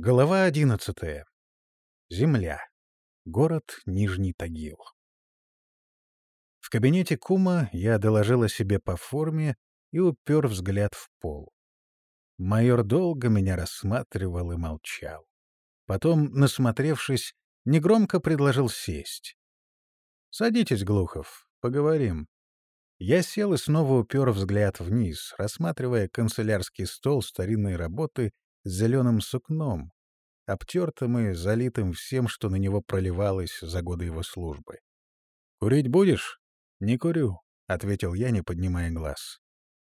Глава одиннадцатая. Земля. Город Нижний Тагил. В кабинете кума я доложила себе по форме и упер взгляд в пол. Майор долго меня рассматривал и молчал. Потом, насмотревшись, негромко предложил сесть. — Садитесь, Глухов, поговорим. Я сел и снова упер взгляд вниз, рассматривая канцелярский стол старинной работы зеленым сукном, обтертым и залитым всем, что на него проливалось за годы его службы. «Курить будешь?» «Не курю», — ответил я, не поднимая глаз.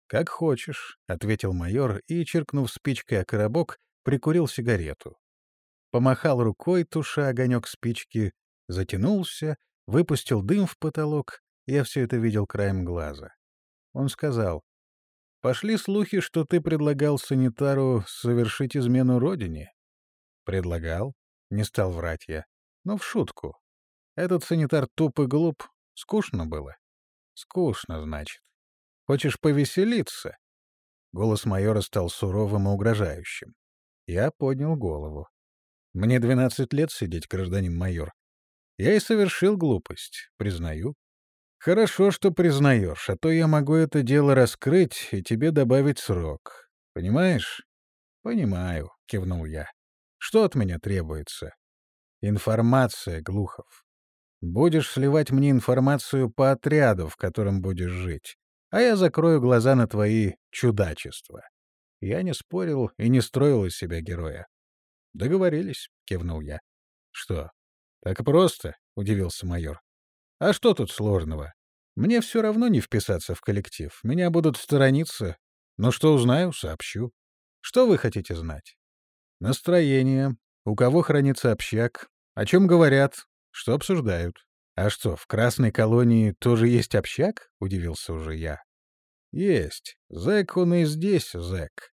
«Как хочешь», — ответил майор и, черкнув спичкой о коробок, прикурил сигарету. Помахал рукой, туша огонек спички, затянулся, выпустил дым в потолок, я все это видел краем глаза. Он сказал, Пошли слухи, что ты предлагал санитару совершить измену родине. Предлагал. Не стал врать я. Но в шутку. Этот санитар туп и глуп. Скучно было. Скучно, значит. Хочешь повеселиться? Голос майора стал суровым и угрожающим. Я поднял голову. Мне двенадцать лет сидеть, гражданин майор. Я и совершил глупость, признаю. Хорошо, что признаешь, а то я могу это дело раскрыть и тебе добавить срок. Понимаешь? Понимаю, кивнул я. Что от меня требуется? Информация, Глухов. Будешь сливать мне информацию по отряду, в котором будешь жить, а я закрою глаза на твои чудачества. Я не спорил и не строил из себя героя. Договорились, кивнул я. Что? Так просто, удивился майор. А что тут сложного? Мне все равно не вписаться в коллектив. Меня будут сторониться. Но что узнаю, сообщу. Что вы хотите знать? Настроение. У кого хранится общак? О чем говорят? Что обсуждают? А что, в Красной колонии тоже есть общак? Удивился уже я. Есть. Зэк он и здесь зэк.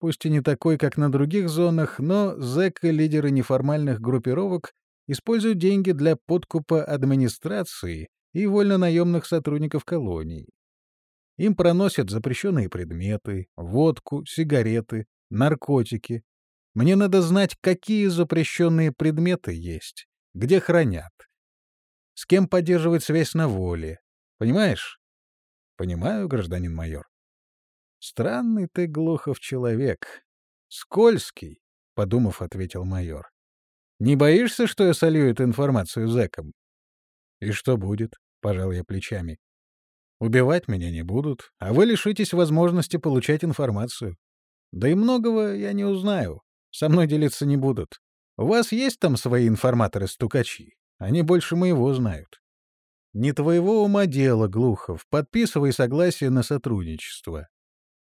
Пусть и не такой, как на других зонах, но зэк и лидеры неформальных группировок используют деньги для подкупа администрации и вольнонаемных сотрудников колоний. Им проносят запрещенные предметы, водку, сигареты, наркотики. Мне надо знать, какие запрещенные предметы есть, где хранят, с кем поддерживать связь на воле. Понимаешь? Понимаю, гражданин майор. Странный ты, Глухов, человек. Скользкий, — подумав, ответил майор. Не боишься, что я солью эту информацию зэкам? И что будет? Пожал я плечами. Убивать меня не будут, а вы лишитесь возможности получать информацию. Да и многого я не узнаю. Со мной делиться не будут. У вас есть там свои информаторы-стукачи? Они больше моего знают. Не твоего ума дело, Глухов. Подписывай согласие на сотрудничество.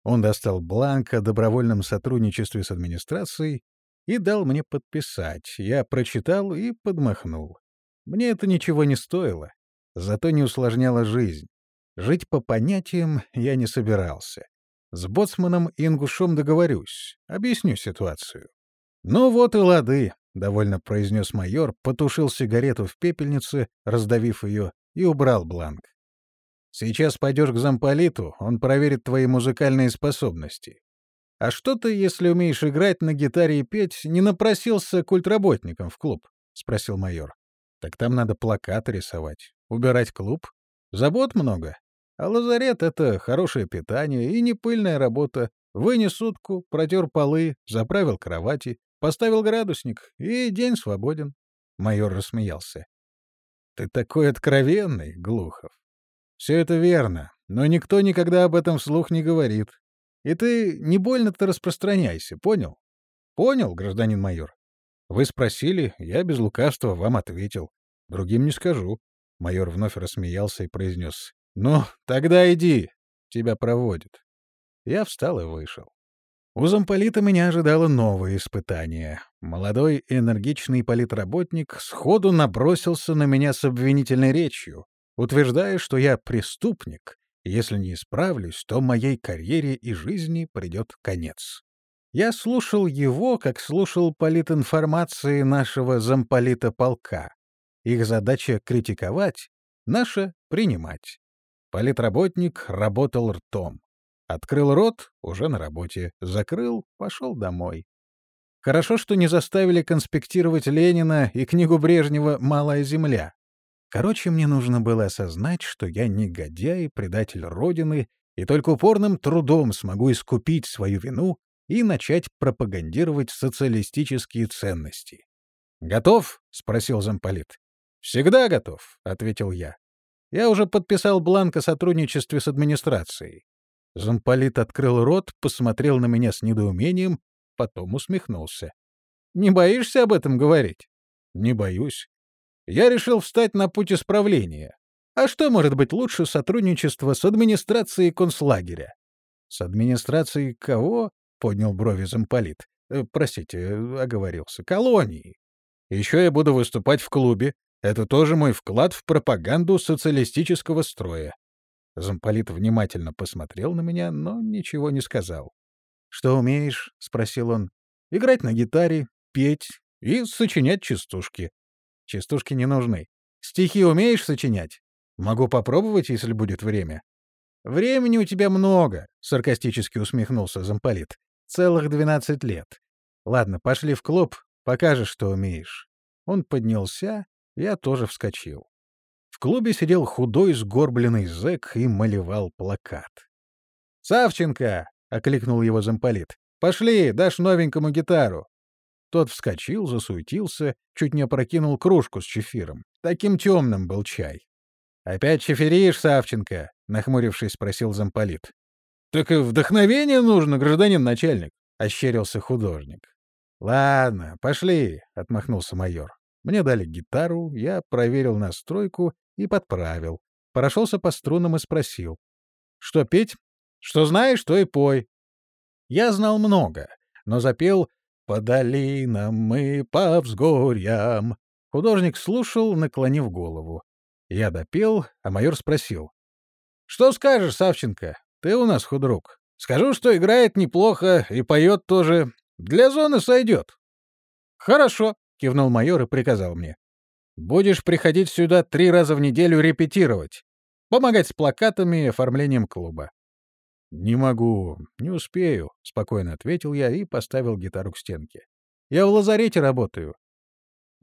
Он достал бланк о добровольном сотрудничестве с администрацией и дал мне подписать. Я прочитал и подмахнул. Мне это ничего не стоило, зато не усложняло жизнь. Жить по понятиям я не собирался. С боцманом и ингушом договорюсь, объясню ситуацию. «Ну вот и лады», — довольно произнес майор, потушил сигарету в пепельнице, раздавив ее, и убрал бланк. «Сейчас пойдешь к замполиту, он проверит твои музыкальные способности. А что ты, если умеешь играть на гитаре и петь, не напросился культработником в клуб? — спросил майор. — Так там надо плакаты рисовать, убирать клуб. Забот много. А лазарет — это хорошее питание и не пыльная работа. Вынес утку, протер полы, заправил кровати, поставил градусник, и день свободен. Майор рассмеялся. — Ты такой откровенный, Глухов. — Все это верно, но никто никогда об этом вслух не говорит. И ты не больно-то распространяйся, понял? Понял, гражданин майор. Вы спросили, я без лукавства вам ответил. Другим не скажу. Майор вновь рассмеялся и произнес. Ну, тогда иди, тебя проводят. Я встал и вышел. У замполита меня ожидало новое испытание. Молодой энергичный политработник сходу набросился на меня с обвинительной речью, утверждая, что я преступник, если не исправлюсь, то моей карьере и жизни придет конец. Я слушал его, как слушал политинформации нашего замполита полка. Их задача — критиковать, наша — принимать. Политработник работал ртом. Открыл рот — уже на работе, закрыл — пошел домой. Хорошо, что не заставили конспектировать Ленина и книгу Брежнева «Малая земля». Короче, мне нужно было осознать, что я негодяй, предатель Родины, и только упорным трудом смогу искупить свою вину и начать пропагандировать социалистические ценности. «Готов?» — спросил замполит. «Всегда готов», — ответил я. «Я уже подписал бланк о сотрудничестве с администрацией». Замполит открыл рот, посмотрел на меня с недоумением, потом усмехнулся. «Не боишься об этом говорить?» «Не боюсь. Я решил встать на путь исправления. А что может быть лучше сотрудничества с администрацией концлагеря?» «С администрацией кого?» — поднял брови замполит. «Э, «Простите, оговорился. Колонии. Еще я буду выступать в клубе. Это тоже мой вклад в пропаганду социалистического строя. Замполит внимательно посмотрел на меня, но ничего не сказал. «Что умеешь?» — спросил он. «Играть на гитаре, петь и сочинять частушки. Частушки не нужны. Стихи умеешь сочинять? Могу попробовать, если будет время». «Времени у тебя много», — саркастически усмехнулся замполит. «Целых двенадцать лет. Ладно, пошли в клуб, Покажешь, что умеешь. Он поднялся, я тоже вскочил. В клубе сидел худой сгорбленный зэк и малевал плакат. «Савченко!» — окликнул его замполит. «Пошли, дашь новенькому гитару!» Тот вскочил, засуетился, чуть не опрокинул кружку с чефиром. Таким темным был чай. «Опять чефиришь, Савченко?» — нахмурившись, спросил замполит. «Так и вдохновение нужно, гражданин начальник», — ощерился художник. «Ладно, пошли», — отмахнулся майор. Мне дали гитару, я проверил настройку и подправил. Прошелся по струнам и спросил. «Что петь? Что знаешь, то и пой». Я знал много, но запел «По долинам мы, по взгорьям». Художник слушал, наклонив голову. Я допел, а майор спросил. «Что скажешь, Савченко? Ты у нас худрук. Скажу, что играет неплохо и поет тоже. Для зоны сойдет. Хорошо, кивнул майор и приказал мне. Будешь приходить сюда три раза в неделю репетировать. Помогать с плакатами и оформлением клуба. «Не могу, не успею», — спокойно ответил я и поставил гитару к стенке. «Я в лазарете работаю».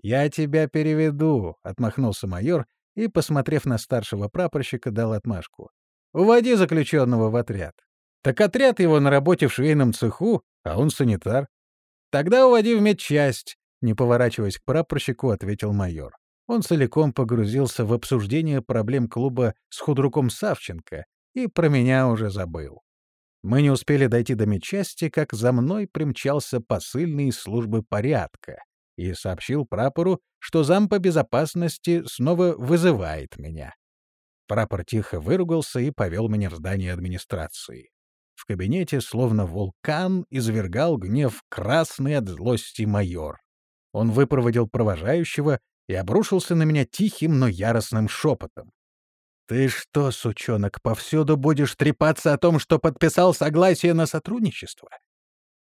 «Я тебя переведу», — отмахнулся майор и, посмотрев на старшего прапорщика, дал отмашку. «Уводи заключенного в отряд». Так отряд его на работе в швейном цеху, а он санитар. Тогда уводи в медчасть, не поворачиваясь к прапорщику, ответил майор. Он целиком погрузился в обсуждение проблем клуба с худруком Савченко и про меня уже забыл. Мы не успели дойти до медчасти, как за мной примчался посыльный из службы порядка и сообщил прапору, что зам по безопасности снова вызывает меня. Прапор тихо выругался и повел меня в здание администрации. В кабинете, словно вулкан, извергал гнев красный от злости майор. Он выпроводил провожающего и обрушился на меня тихим, но яростным шепотом. «Ты что, сучонок, повсюду будешь трепаться о том, что подписал согласие на сотрудничество?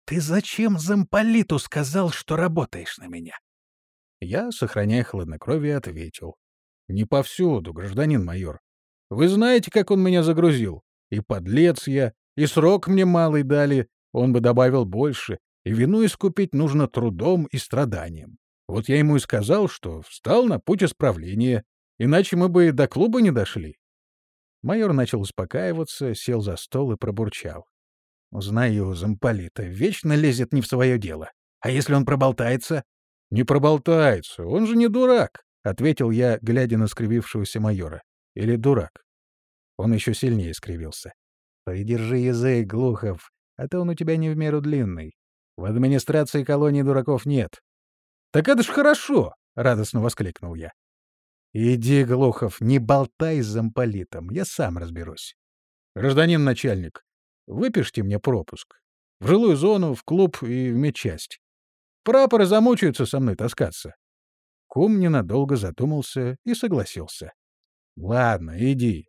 Ты зачем замполиту сказал, что работаешь на меня?» Я, сохраняя хладнокровие, ответил. «Не повсюду, гражданин майор. Вы знаете, как он меня загрузил? И подлец я, и срок мне малый дали, он бы добавил больше, и вину искупить нужно трудом и страданием. Вот я ему и сказал, что встал на путь исправления, иначе мы бы и до клуба не дошли. Майор начал успокаиваться, сел за стол и пробурчал. «Знаю, замполита, вечно лезет не в свое дело. А если он проболтается?» «Не проболтается, он же не дурак», — ответил я, глядя на скривившегося майора. «Или дурак?» Он еще сильнее скривился. Придержи язык, Глухов, а то он у тебя не в меру длинный. В администрации колонии дураков нет. — Так это ж хорошо! — радостно воскликнул я. — Иди, Глухов, не болтай с замполитом, я сам разберусь. — Гражданин начальник, выпишите мне пропуск. В жилую зону, в клуб и в медчасть. Прапоры замучаются со мной таскаться. Кум ненадолго задумался и согласился. — Ладно, иди.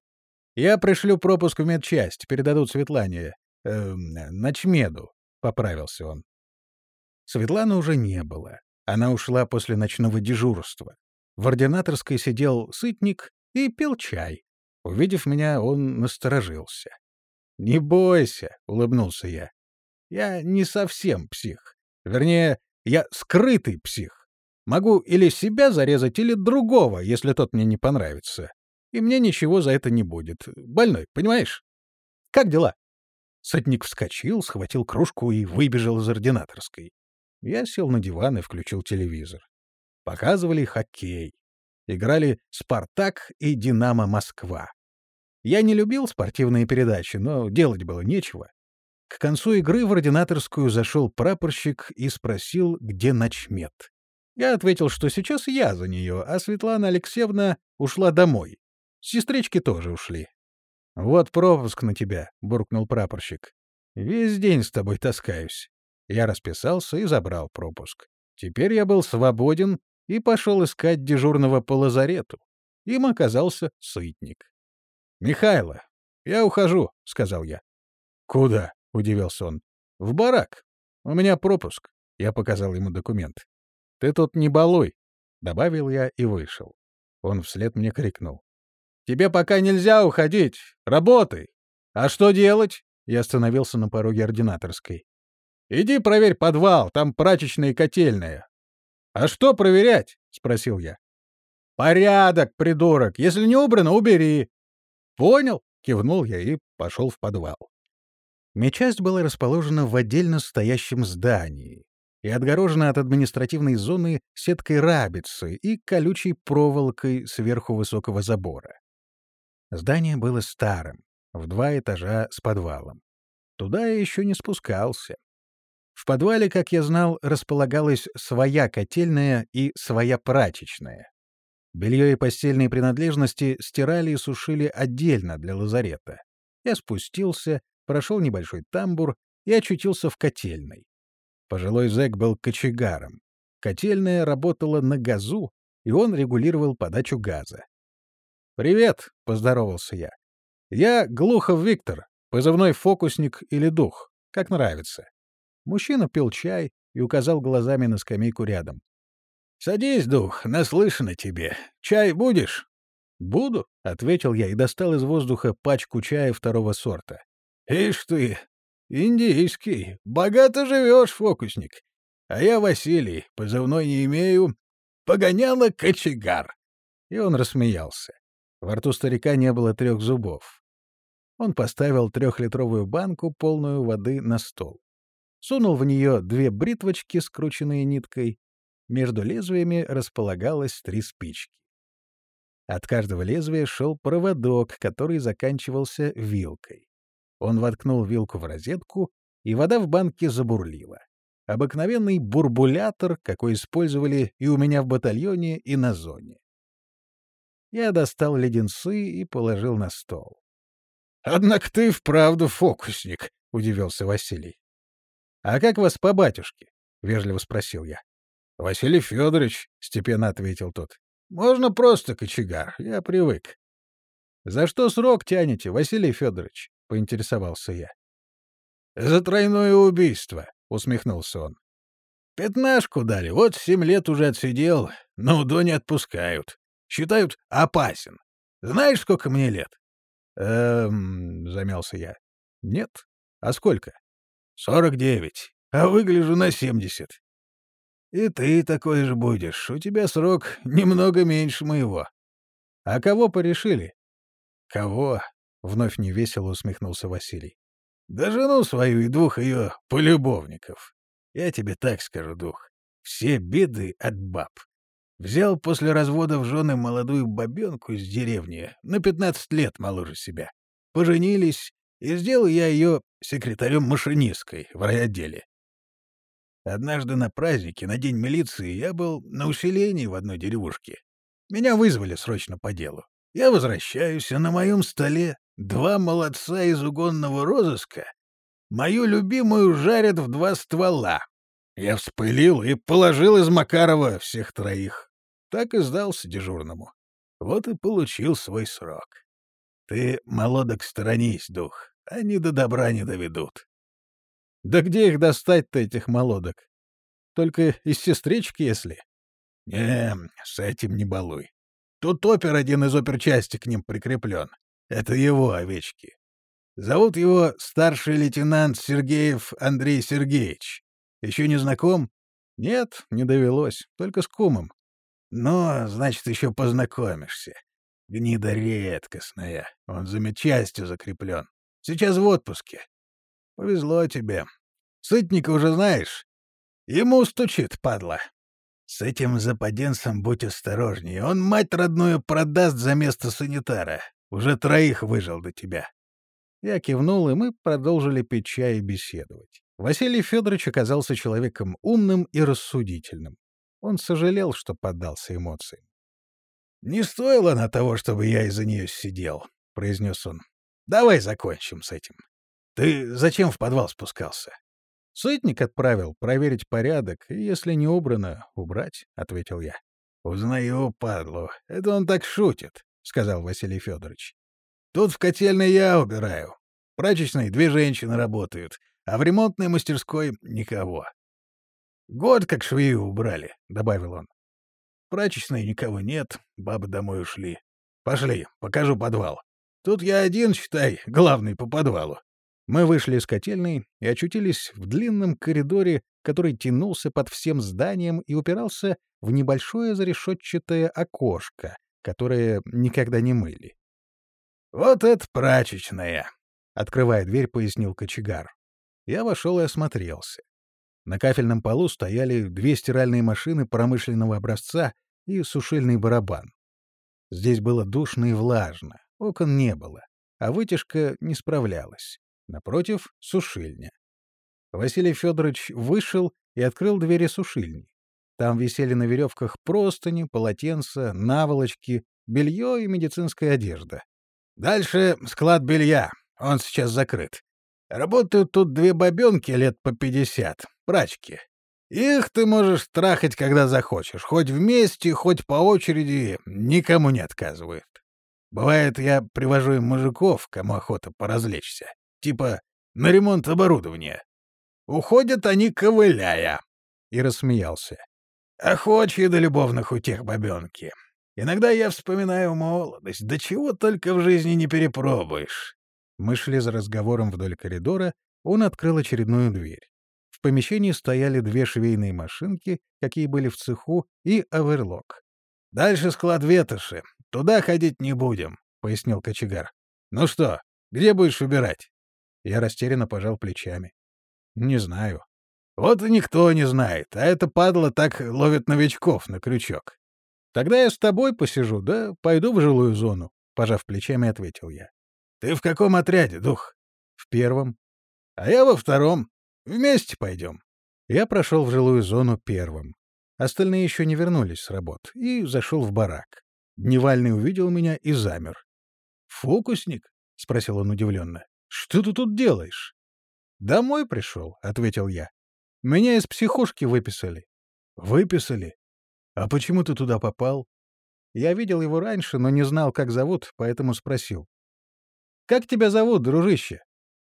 Я пришлю пропуск в медчасть, передадут Светлане. Э, ночмеду, — поправился он. Светланы уже не было. Она ушла после ночного дежурства. В ординаторской сидел сытник и пил чай. Увидев меня, он насторожился. «Не бойся», — улыбнулся я. «Я не совсем псих. Вернее, Я скрытый псих. Могу или себя зарезать, или другого, если тот мне не понравится. И мне ничего за это не будет. Больной, понимаешь? Как дела?» Сотник вскочил, схватил кружку и выбежал из ординаторской. Я сел на диван и включил телевизор. Показывали хоккей. Играли «Спартак» и «Динамо Москва». Я не любил спортивные передачи, но делать было нечего. К концу игры в ординаторскую зашел прапорщик и спросил, где начмет. Я ответил, что сейчас я за нее, а Светлана Алексеевна ушла домой. Сестрички тоже ушли. «Вот пропуск на тебя», — буркнул прапорщик. «Весь день с тобой таскаюсь». Я расписался и забрал пропуск. Теперь я был свободен и пошел искать дежурного по лазарету. Им оказался сытник. «Михайло, я ухожу», — сказал я. «Куда?» — удивился он. «В барак. У меня пропуск». Я показал ему документ. «Ты тут не балуй», — добавил я и вышел. Он вслед мне крикнул. «Тебе пока нельзя уходить. Работай. А что делать?» Я остановился на пороге ординаторской. «Иди проверь подвал, там прачечная и котельная». «А что проверять?» — спросил я. «Порядок, придурок. Если не убрано, убери». «Понял?» — кивнул я и пошел в подвал. Медчасть была расположена в отдельно стоящем здании и отгорожена от административной зоны сеткой рабицы и колючей проволокой сверху высокого забора. Здание было старым, в два этажа с подвалом. Туда я еще не спускался. В подвале, как я знал, располагалась своя котельная и своя прачечная. Белье и постельные принадлежности стирали и сушили отдельно для лазарета. Я спустился, прошел небольшой тамбур и очутился в котельной. Пожилой зэк был кочегаром. Котельная работала на газу, и он регулировал подачу газа. «Привет!» — поздоровался я. «Я Глухов Виктор, позывной фокусник или дух, как нравится. Мужчина пил чай и указал глазами на скамейку рядом. «Садись, дух, наслышано тебе. Чай будешь?» «Буду», — ответил я и достал из воздуха пачку чая второго сорта. «Ишь ты, индийский, богато живешь, фокусник. А я Василий, позывной не имею, погоняла кочегар». И он рассмеялся. Во рту старика не было трех зубов. Он поставил трехлитровую банку, полную воды, на стол сунул в нее две бритвочки, скрученные ниткой. Между лезвиями располагалось три спички. От каждого лезвия шел проводок, который заканчивался вилкой. Он воткнул вилку в розетку, и вода в банке забурлила. Обыкновенный бурбулятор, какой использовали и у меня в батальоне, и на зоне. Я достал леденцы и положил на стол. — Однако ты вправду фокусник, — удивился Василий. «А как вас по батюшке?» — вежливо спросил я. «Василий Федорович», — степенно ответил тот. «Можно просто кочегар, я привык». «За что срок тянете, Василий Федорович?» — поинтересовался я. «За тройное убийство», — усмехнулся он. «Пятнашку дали, вот семь лет уже отсидел, но до не отпускают. Считают опасен. Знаешь, сколько мне лет?» «Эм...» — замялся я. «Нет. А сколько?» Сорок девять, а выгляжу на семьдесят. И ты такой же будешь. У тебя срок немного меньше моего. А кого порешили? Кого? Вновь невесело усмехнулся Василий. Да жену свою и двух ее полюбовников. Я тебе так скажу, дух. Все беды от баб. Взял после развода в жены молодую бабенку из деревни, на пятнадцать лет моложе себя. Поженились, и сделал я ее секретарем машинисткой в райотделе. Однажды на празднике, на День милиции, я был на усилении в одной деревушке. Меня вызвали срочно по делу. Я возвращаюсь, а на моем столе два молодца из угонного розыска мою любимую жарят в два ствола. Я вспылил и положил из Макарова всех троих. Так и сдался дежурному. Вот и получил свой срок. Ты, молодок, сторонись, дух. Они до добра не доведут. Да где их достать-то, этих молодок? Только из сестрички, если? Не, с этим не балуй. Тут опер один из оперчасти к ним прикреплен. Это его овечки. Зовут его старший лейтенант Сергеев Андрей Сергеевич. Еще не знаком? Нет, не довелось, только с кумом. Но, значит, еще познакомишься. Гнида редкостная, он за медчастью закреплен. Сейчас в отпуске. Повезло тебе. Сытника уже знаешь? Ему стучит, падла. С этим западенцем будь осторожнее. Он мать родную продаст за место санитара. Уже троих выжил до тебя. Я кивнул, и мы продолжили пить чай и беседовать. Василий Федорович оказался человеком умным и рассудительным. Он сожалел, что поддался эмоциям. «Не стоило на того, чтобы я из-за нее сидел», — произнес он. «Давай закончим с этим. Ты зачем в подвал спускался?» «Сытник отправил проверить порядок, и если не убрано, убрать», — ответил я. «Узнаю, падлу. Это он так шутит», — сказал Василий Федорович. «Тут в котельной я убираю. В прачечной две женщины работают, а в ремонтной мастерской — никого. Год как швеи убрали», — добавил он. «В прачечной никого нет, бабы домой ушли. Пошли, покажу подвал. Тут я один, считай, главный по подвалу». Мы вышли из котельной и очутились в длинном коридоре, который тянулся под всем зданием и упирался в небольшое зарешетчатое окошко, которое никогда не мыли. «Вот это прачечная!» — открывая дверь, пояснил кочегар. Я вошел и осмотрелся. На кафельном полу стояли две стиральные машины промышленного образца и сушильный барабан. Здесь было душно и влажно, окон не было, а вытяжка не справлялась. Напротив — сушильня. Василий Федорович вышел и открыл двери сушильни. Там висели на веревках простыни, полотенца, наволочки, белье и медицинская одежда. Дальше склад белья. Он сейчас закрыт. Работают тут две бабенки лет по пятьдесят, прачки. Их ты можешь трахать, когда захочешь. Хоть вместе, хоть по очереди, никому не отказывают. Бывает, я привожу им мужиков, кому охота поразвлечься. Типа на ремонт оборудования. Уходят они, ковыляя. И рассмеялся. Охочие до любовных утех бабенки. Иногда я вспоминаю молодость. Да чего только в жизни не перепробуешь. Мы шли за разговором вдоль коридора, он открыл очередную дверь. В помещении стояли две швейные машинки, какие были в цеху, и оверлок. «Дальше склад ветоши. Туда ходить не будем», — пояснил кочегар. «Ну что, где будешь убирать?» Я растерянно пожал плечами. «Не знаю». «Вот и никто не знает, а это падла так ловит новичков на крючок». «Тогда я с тобой посижу, да пойду в жилую зону», — пожав плечами, ответил я. «Ты в каком отряде, дух?» «В первом». «А я во втором. Вместе пойдем». Я прошел в жилую зону первым. Остальные еще не вернулись с работ, и зашел в барак. Дневальный увидел меня и замер. «Фокусник?» — спросил он удивленно. Что ты тут делаешь? — Домой пришел, — ответил я. — Меня из психушки выписали. — Выписали? А почему ты туда попал? Я видел его раньше, но не знал, как зовут, поэтому спросил. — Как тебя зовут, дружище? —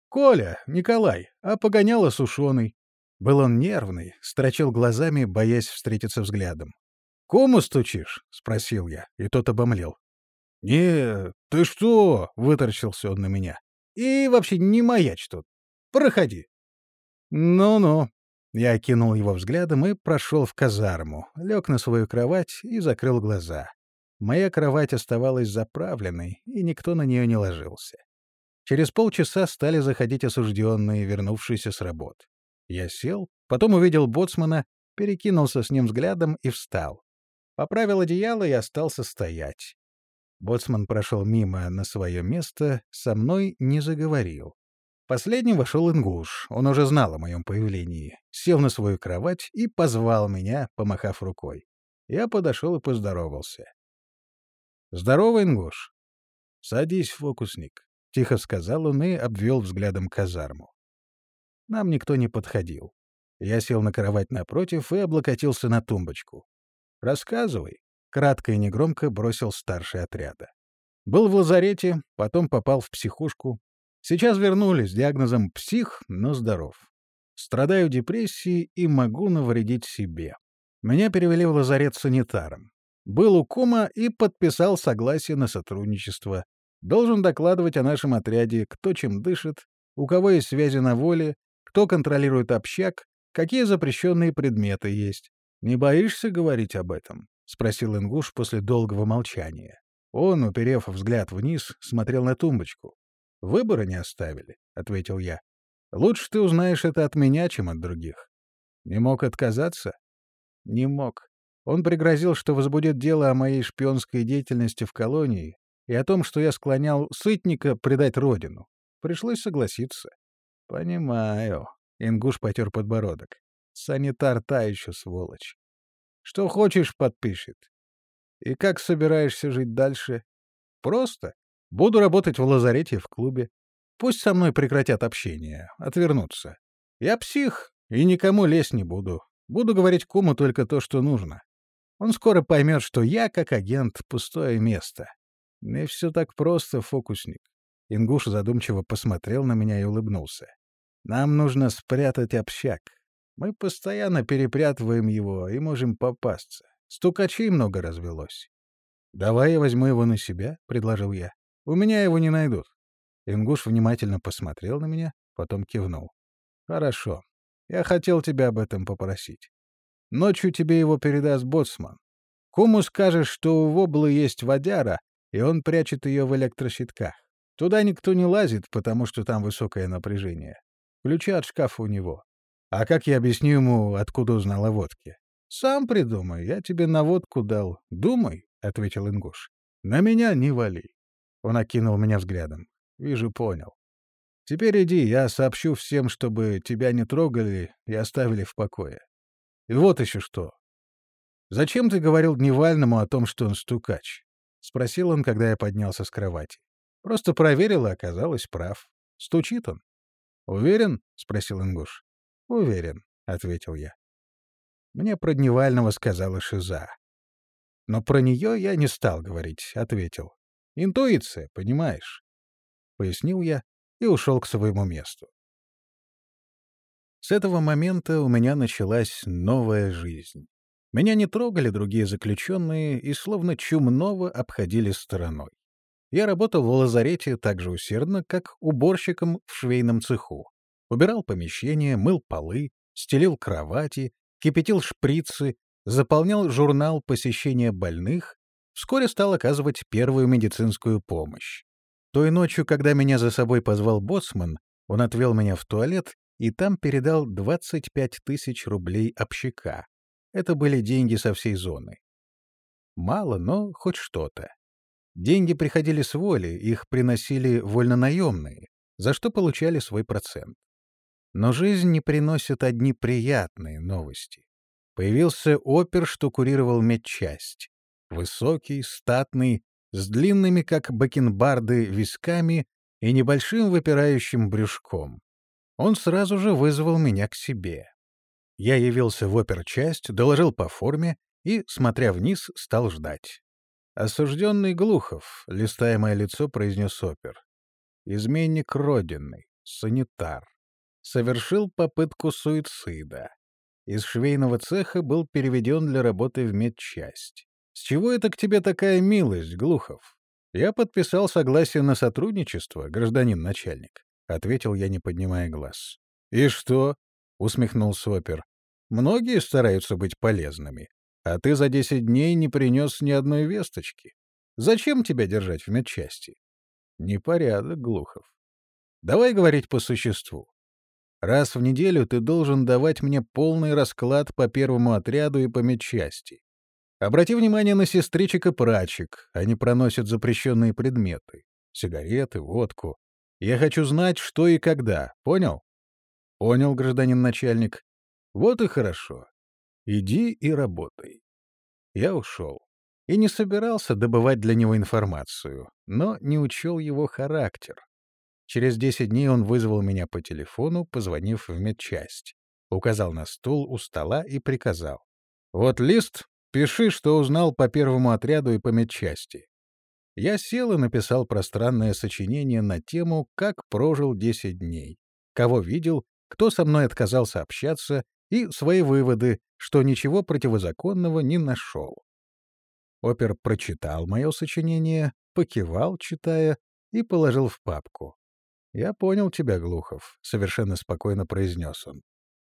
Коля, Николай, а погоняла сушеный. Был он нервный, строчил глазами, боясь встретиться взглядом. — Кому стучишь? — спросил я, и тот обомлел. — Не, ты что? — выторчился он на меня. И вообще не маячь тут. Проходи. Ну-ну. Я кинул его взглядом и прошел в казарму, лег на свою кровать и закрыл глаза. Моя кровать оставалась заправленной, и никто на нее не ложился. Через полчаса стали заходить осужденные, вернувшиеся с работ. Я сел, потом увидел боцмана, перекинулся с ним взглядом и встал. Поправил одеяло и остался стоять. Боцман прошел мимо на свое место, со мной не заговорил. Последним вошел Ингуш, он уже знал о моем появлении, сел на свою кровать и позвал меня, помахав рукой. Я подошел и поздоровался. «Здорово, Ингуш!» «Садись, фокусник», — тихо сказал он и обвел взглядом казарму. Нам никто не подходил. Я сел на кровать напротив и облокотился на тумбочку. «Рассказывай», Кратко и негромко бросил старший отряда. Был в лазарете, потом попал в психушку. Сейчас вернулись с диагнозом «псих», но здоров. Страдаю депрессией и могу навредить себе. Меня перевели в лазарет санитаром. Был у кума и подписал согласие на сотрудничество. Должен докладывать о нашем отряде, кто чем дышит, у кого есть связи на воле, кто контролирует общак, какие запрещенные предметы есть. Не боишься говорить об этом? — спросил Ингуш после долгого молчания. Он, уперев взгляд вниз, смотрел на тумбочку. «Выбора не оставили», — ответил я. «Лучше ты узнаешь это от меня, чем от других». «Не мог отказаться?» «Не мог. Он пригрозил, что возбудит дело о моей шпионской деятельности в колонии и о том, что я склонял сытника предать родину. Пришлось согласиться». «Понимаю», — Ингуш потер подбородок. «Санитар та еще сволочь. Что хочешь, подпишет. И как собираешься жить дальше? Просто. Буду работать в лазарете в клубе. Пусть со мной прекратят общение, отвернутся. Я псих, и никому лезть не буду. Буду говорить куму только то, что нужно. Он скоро поймет, что я, как агент, пустое место. Не все так просто, фокусник. Ингуш задумчиво посмотрел на меня и улыбнулся. Нам нужно спрятать общак. Мы постоянно перепрятываем его и можем попасться. Стукачей много развелось. — Давай я возьму его на себя, — предложил я. — У меня его не найдут. Ингуш внимательно посмотрел на меня, потом кивнул. — Хорошо. Я хотел тебя об этом попросить. Ночью тебе его передаст боцман. Куму скажешь, что у Воблы есть водяра, и он прячет ее в электрощитках. Туда никто не лазит, потому что там высокое напряжение. Ключи от шкафа у него. А как я объясню ему, откуда узнал о водке? «Сам придумай, я тебе наводку дал. Думай», — ответил Ингуш. «На меня не вали». Он окинул меня взглядом. «Вижу, понял. Теперь иди, я сообщу всем, чтобы тебя не трогали и оставили в покое. И вот еще что. Зачем ты говорил Дневальному о том, что он стукач?» — спросил он, когда я поднялся с кровати. «Просто проверил и оказалось прав. Стучит он». «Уверен?» — спросил Ингуш. «Уверен», — ответил я. Мне про Дневального сказала Шиза. Но про нее я не стал говорить, ответил. Интуиция, понимаешь? Пояснил я и ушел к своему месту. С этого момента у меня началась новая жизнь. Меня не трогали другие заключенные и словно чумного обходили стороной. Я работал в лазарете так же усердно, как уборщиком в швейном цеху. Убирал помещения, мыл полы, стелил кровати, кипятил шприцы, заполнял журнал посещения больных, вскоре стал оказывать первую медицинскую помощь. Той ночью, когда меня за собой позвал боссман, он отвел меня в туалет и там передал 25 тысяч рублей общака. Это были деньги со всей зоны. Мало, но хоть что-то. Деньги приходили с воли, их приносили вольнонаемные, за что получали свой процент. Но жизнь не приносит одни приятные новости. Появился опер, что курировал медчасть. Высокий, статный, с длинными, как бакенбарды, висками и небольшим выпирающим брюшком. Он сразу же вызвал меня к себе. Я явился в оперчасть, доложил по форме и, смотря вниз, стал ждать. «Осужденный Глухов», — листая мое лицо, произнес опер. «Изменник Родины, санитар совершил попытку суицида. Из швейного цеха был переведен для работы в медчасть. «С чего это к тебе такая милость, Глухов?» «Я подписал согласие на сотрудничество, гражданин начальник», — ответил я, не поднимая глаз. «И что?» — усмехнулся опер. «Многие стараются быть полезными, а ты за десять дней не принес ни одной весточки. Зачем тебя держать в медчасти?» «Непорядок, Глухов. Давай говорить по существу. Раз в неделю ты должен давать мне полный расклад по первому отряду и по медчасти. Обрати внимание на сестричек и прачек, они проносят запрещенные предметы. Сигареты, водку. Я хочу знать, что и когда, понял? Понял, гражданин начальник. Вот и хорошо. Иди и работай. Я ушел. И не собирался добывать для него информацию, но не учел его характер. Через 10 дней он вызвал меня по телефону, позвонив в медчасть. Указал на стул у стола и приказал. «Вот лист, пиши, что узнал по первому отряду и по медчасти». Я сел и написал пространное сочинение на тему «Как прожил 10 дней», кого видел, кто со мной отказался общаться, и свои выводы, что ничего противозаконного не нашел. Опер прочитал мое сочинение, покивал, читая, и положил в папку. «Я понял тебя, Глухов», — совершенно спокойно произнес он.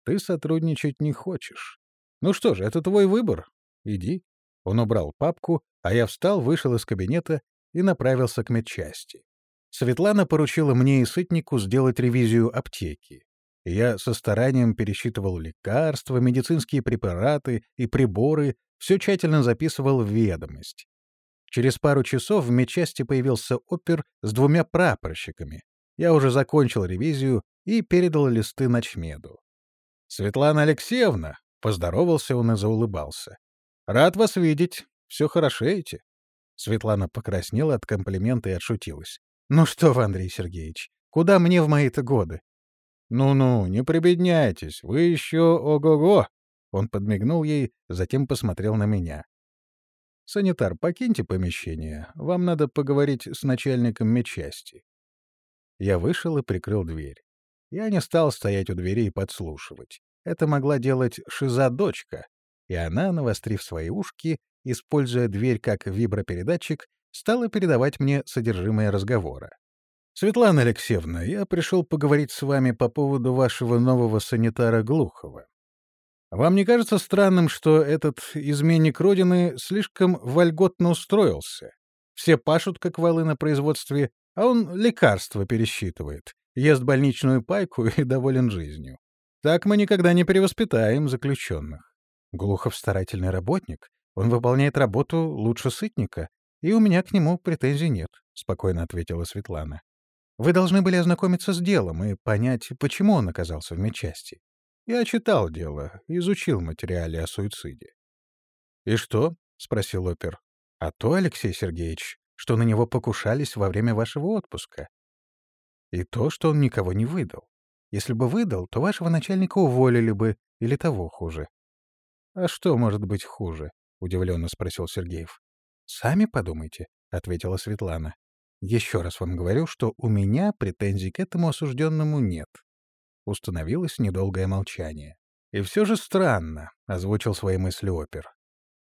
ты сотрудничать не хочешь. Ну что же, это твой выбор. Иди. Он убрал папку, а я встал, вышел из кабинета и направился к медчасти. Светлана поручила мне и Сытнику сделать ревизию аптеки. Я со старанием пересчитывал лекарства, медицинские препараты и приборы, все тщательно записывал в ведомость. Через пару часов в медчасти появился опер с двумя прапорщиками. Я уже закончил ревизию и передал листы ночмеду. «Светлана Алексеевна!» — поздоровался он и заулыбался. «Рад вас видеть. Все хорошеете?» Светлана покраснела от комплимента и отшутилась. «Ну что вы, Андрей Сергеевич, куда мне в мои-то годы?» «Ну-ну, не прибедняйтесь, вы еще ого-го!» Он подмигнул ей, затем посмотрел на меня. «Санитар, покиньте помещение. Вам надо поговорить с начальником медчасти». Я вышел и прикрыл дверь. Я не стал стоять у двери и подслушивать. Это могла делать Шиза-дочка, и она, навострив свои ушки, используя дверь как вибропередатчик, стала передавать мне содержимое разговора. «Светлана Алексеевна, я пришел поговорить с вами по поводу вашего нового санитара Глухова. Вам не кажется странным, что этот изменник Родины слишком вольготно устроился? Все пашут, как валы на производстве, а он лекарства пересчитывает, ест больничную пайку и доволен жизнью. Так мы никогда не перевоспитаем заключенных. Глухов старательный работник, он выполняет работу лучше сытника, и у меня к нему претензий нет, — спокойно ответила Светлана. Вы должны были ознакомиться с делом и понять, почему он оказался в медчасти. Я читал дело, изучил материалы о суициде. — И что? — спросил опер. — А то, Алексей Сергеевич, что на него покушались во время вашего отпуска. И то, что он никого не выдал. Если бы выдал, то вашего начальника уволили бы, или того хуже. — А что может быть хуже? — удивленно спросил Сергеев. — Сами подумайте, — ответила Светлана. — Еще раз вам говорю, что у меня претензий к этому осужденному нет. Установилось недолгое молчание. «И все же странно», — озвучил свои мысли опер.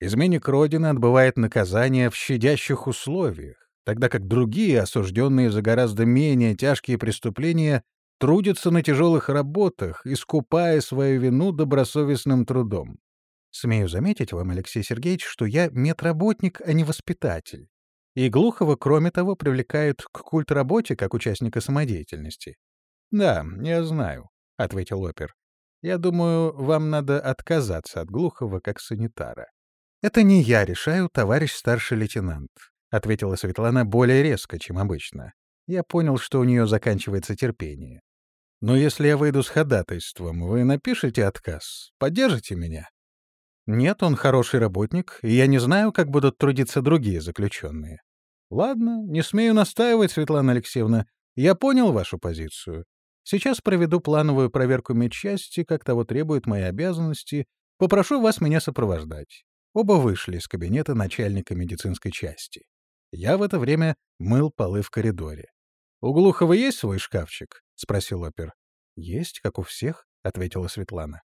«Изменник Родины отбывает наказание в щадящих условиях, тогда как другие, осужденные за гораздо менее тяжкие преступления, трудятся на тяжелых работах, искупая свою вину добросовестным трудом. Смею заметить вам, Алексей Сергеевич, что я медработник, а не воспитатель. И Глухова, кроме того, привлекают к культработе как участника самодеятельности. «Да, я знаю», — ответил опер. «Я думаю, вам надо отказаться от Глухова как санитара». «Это не я решаю, товарищ старший лейтенант», — ответила Светлана более резко, чем обычно. Я понял, что у нее заканчивается терпение. «Но если я выйду с ходатайством, вы напишите отказ? Поддержите меня?» «Нет, он хороший работник, и я не знаю, как будут трудиться другие заключенные». «Ладно, не смею настаивать, Светлана Алексеевна. Я понял вашу позицию. Сейчас проведу плановую проверку медчасти, как того требуют мои обязанности. Попрошу вас меня сопровождать. Оба вышли из кабинета начальника медицинской части. Я в это время мыл полы в коридоре. — У Глухова есть свой шкафчик? — спросил опер. — Есть, как у всех, — ответила Светлана. —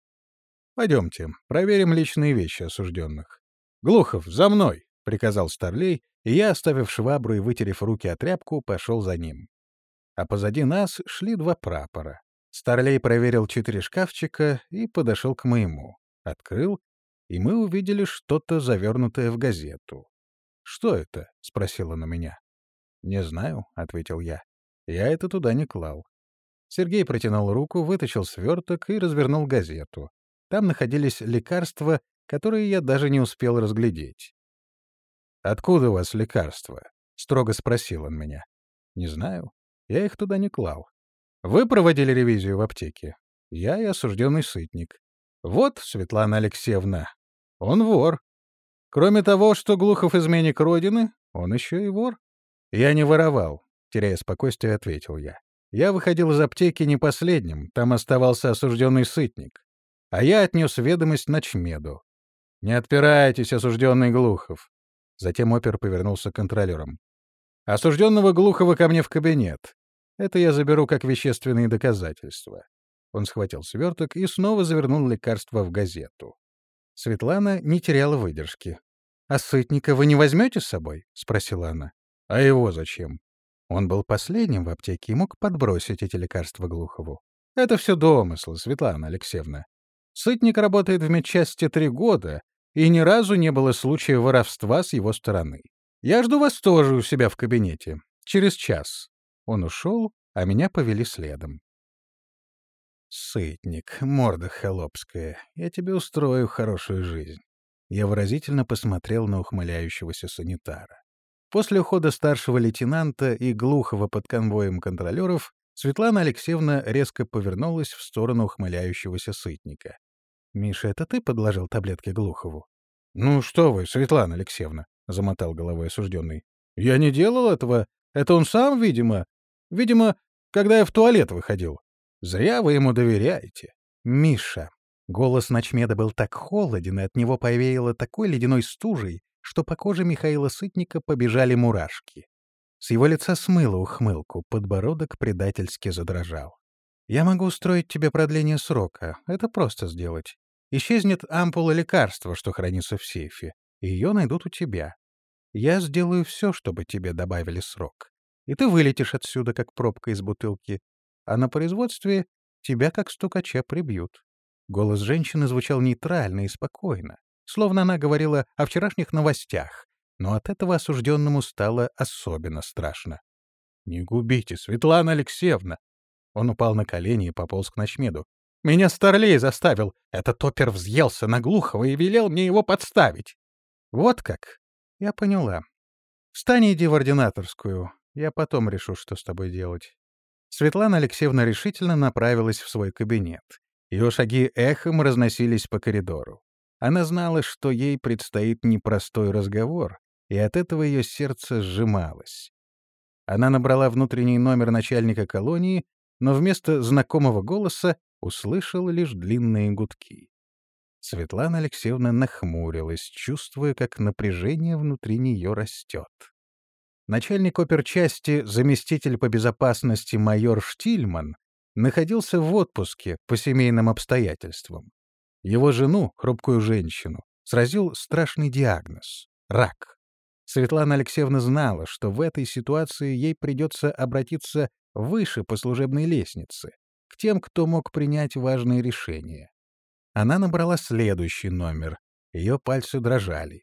Пойдемте, проверим личные вещи осужденных. — Глухов, за мной! — приказал Старлей, и я, оставив швабру и вытерев руки о тряпку, пошел за ним а позади нас шли два прапора. Старлей проверил четыре шкафчика и подошел к моему. Открыл, и мы увидели что-то завернутое в газету. «Что это?» — спросил он у меня. «Не знаю», — ответил я. «Я это туда не клал». Сергей протянул руку, вытащил сверток и развернул газету. Там находились лекарства, которые я даже не успел разглядеть. «Откуда у вас лекарства?» — строго спросил он меня. «Не знаю. Я их туда не клал. Вы проводили ревизию в аптеке. Я и осужденный сытник. Вот, Светлана Алексеевна, он вор. Кроме того, что Глухов изменник Родины, он еще и вор. Я не воровал, теряя спокойствие, ответил я. Я выходил из аптеки не последним, там оставался осужденный сытник. А я отнес ведомость ночмеду. «Не отпирайтесь, осужденный Глухов!» Затем опер повернулся к контролерам. «Осужденного Глухова ко мне в кабинет. Это я заберу как вещественные доказательства. Он схватил сверток и снова завернул лекарство в газету. Светлана не теряла выдержки. «А сытника вы не возьмете с собой?» — спросила она. «А его зачем?» Он был последним в аптеке и мог подбросить эти лекарства Глухову. «Это все домыслы, Светлана Алексеевна. Сытник работает в медчасти три года, и ни разу не было случая воровства с его стороны. Я жду вас тоже у себя в кабинете. Через час. Он ушел, а меня повели следом. Сытник, морда холопская, я тебе устрою хорошую жизнь. Я выразительно посмотрел на ухмыляющегося санитара. После ухода старшего лейтенанта и глухого под конвоем контролеров Светлана Алексеевна резко повернулась в сторону ухмыляющегося сытника. — Миша, это ты подложил таблетки Глухову? — Ну что вы, Светлана Алексеевна, — замотал головой осужденный. — Я не делал этого. Это он сам, видимо. Видимо, когда я в туалет выходил. Зря вы ему доверяете. — Миша. Голос Ночмеда был так холоден, и от него повеяло такой ледяной стужей, что по коже Михаила Сытника побежали мурашки. С его лица смыло ухмылку, подбородок предательски задрожал. «Я могу устроить тебе продление срока. Это просто сделать. Исчезнет ампула лекарства, что хранится в сейфе, ее найдут у тебя. Я сделаю все, чтобы тебе добавили срок. И ты вылетишь отсюда, как пробка из бутылки, а на производстве тебя, как стукача, прибьют». Голос женщины звучал нейтрально и спокойно словно она говорила о вчерашних новостях, но от этого осужденному стало особенно страшно. «Не губите, Светлана Алексеевна!» Он упал на колени и пополз к ночмеду. «Меня Старлей заставил! Этот опер взъелся на Глухого и велел мне его подставить!» «Вот как?» «Я поняла. Встань и иди в ординаторскую. Я потом решу, что с тобой делать». Светлана Алексеевна решительно направилась в свой кабинет. Ее шаги эхом разносились по коридору. Она знала, что ей предстоит непростой разговор, и от этого ее сердце сжималось. Она набрала внутренний номер начальника колонии, но вместо знакомого голоса услышала лишь длинные гудки. Светлана Алексеевна нахмурилась, чувствуя, как напряжение внутри нее растет. Начальник оперчасти, заместитель по безопасности майор Штильман, находился в отпуске по семейным обстоятельствам. Его жену, хрупкую женщину, сразил страшный диагноз — рак. Светлана Алексеевна знала, что в этой ситуации ей придется обратиться выше по служебной лестнице, к тем, кто мог принять важные решения. Она набрала следующий номер. Ее пальцы дрожали.